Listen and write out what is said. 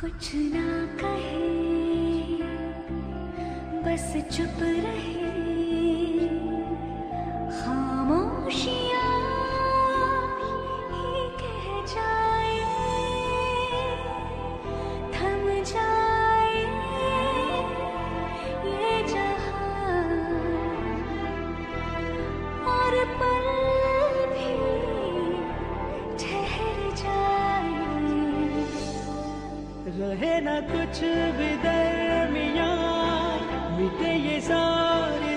कुछ ना कहे बस चुप रहे। न कुछ भी दरमिया मिटे ये सारे